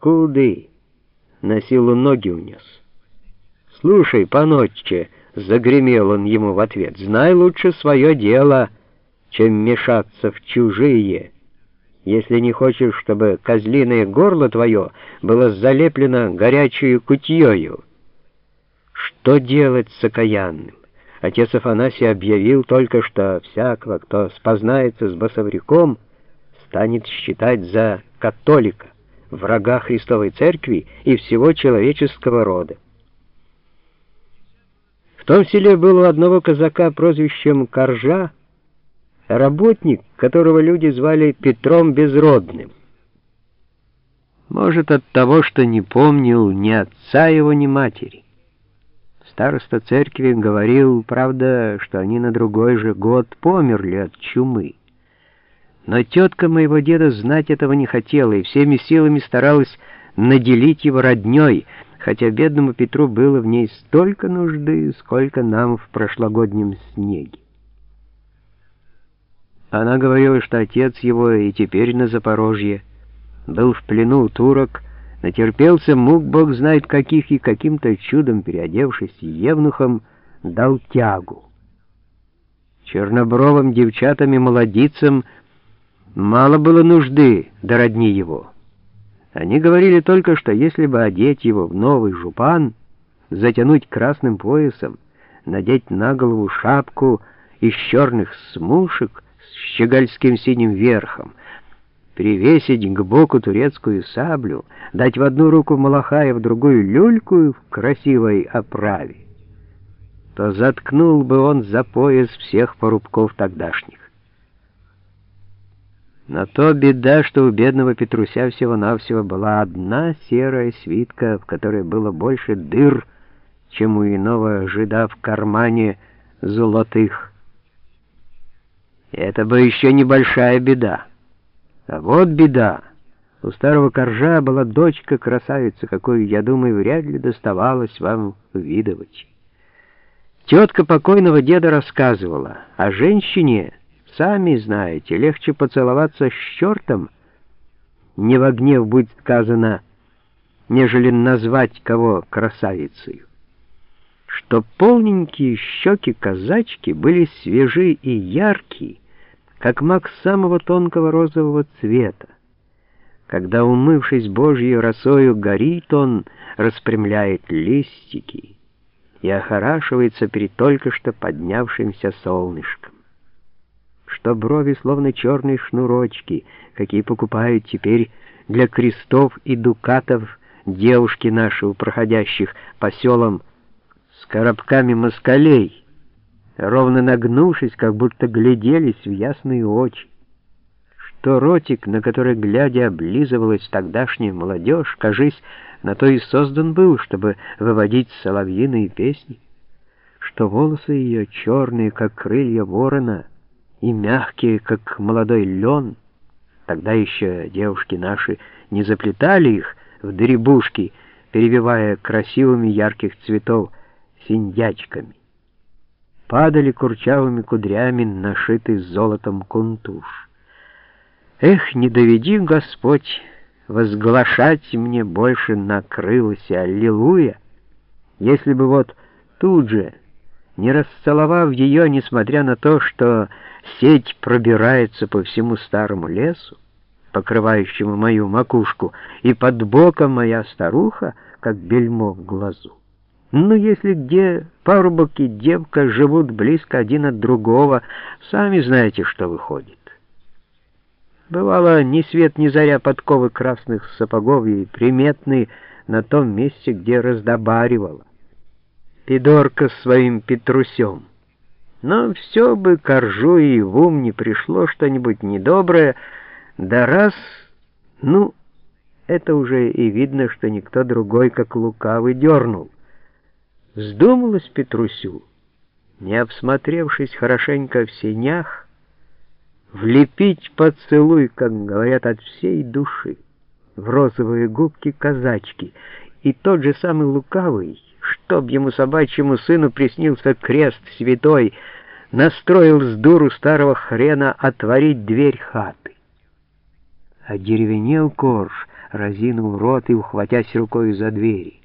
Куды? На силу ноги унес. Слушай, панотче, загремел он ему в ответ, знай лучше свое дело, чем мешаться в чужие. Если не хочешь, чтобы козлиное горло твое было залеплено горячей кутьёю. Что делать с окаянным? Отец Афанасий объявил только, что всякого, кто спознается с басовряком, станет считать за католика, врага Христовой Церкви и всего человеческого рода. В том селе был у одного казака прозвищем Коржа, работник, которого люди звали Петром Безродным. Может, от того, что не помнил ни отца его, ни матери. Староста церкви говорил, правда, что они на другой же год померли от чумы. Но тетка моего деда знать этого не хотела и всеми силами старалась наделить его роднёй, хотя бедному Петру было в ней столько нужды, сколько нам в прошлогоднем снеге. Она говорила, что отец его и теперь на Запорожье был в плену турок, натерпелся мук бог знает каких, и каким-то чудом, переодевшись евнухом, дал тягу. Чернобровым девчатам и молодицам мало было нужды до родни его. Они говорили только, что если бы одеть его в новый жупан, затянуть красным поясом, надеть на голову шапку из черных смушек с щегольским синим верхом, привесить к боку турецкую саблю, дать в одну руку малахая, в другую люльку в красивой оправе, то заткнул бы он за пояс всех порубков тогдашних. Но то беда, что у бедного Петруся всего-навсего была одна серая свитка, в которой было больше дыр, чем у иного жида в кармане золотых. Это бы еще небольшая беда. А вот беда. У старого коржа была дочка-красавица, какую, я думаю, вряд ли доставалось вам видывать. Тетка покойного деда рассказывала, о женщине, сами знаете, легче поцеловаться с чертом, не в гнев будет сказано, нежели назвать кого красавицей. Что полненькие щеки казачки были свежи и яркие, как мак самого тонкого розового цвета. Когда, умывшись Божьей росою, горит он, распрямляет листики и охорашивается перед только что поднявшимся солнышком. Что брови словно черные шнурочки, какие покупают теперь для крестов и дукатов девушки наши у проходящих по селам с коробками москалей, ровно нагнувшись, как будто гляделись в ясные очи. Что ротик, на который, глядя, облизывалась тогдашняя молодежь, кажись, на то и создан был, чтобы выводить соловьиные песни, что волосы ее черные, как крылья ворона, и мягкие, как молодой лен, тогда еще девушки наши не заплетали их в деребушки, перевивая красивыми ярких цветов синдячками падали курчавыми кудрями нашитый золотом кунтуш. Эх, не доведи, Господь, возглашать мне больше накрылось, аллилуйя, если бы вот тут же, не расцеловав ее, несмотря на то, что сеть пробирается по всему старому лесу, покрывающему мою макушку, и под боком моя старуха, как бельмо в глазу. Ну, если где парубок и девка живут близко один от другого, сами знаете, что выходит. Бывало, ни свет ни заря подковы красных сапогов и приметный на том месте, где раздобаривала. Пидорка своим Петрусем. Но все бы коржу и в ум не пришло что-нибудь недоброе, да раз, ну, это уже и видно, что никто другой, как лукавый, дернул. Вздумалось Петрусю, не обсмотревшись хорошенько в сенях, влепить поцелуй, как говорят, от всей души, в розовые губки казачки, и тот же самый лукавый, чтоб ему собачьему сыну приснился крест святой, настроил с дуру старого хрена отворить дверь хаты. А деревенел корж, разинув рот и ухватясь рукой за двери.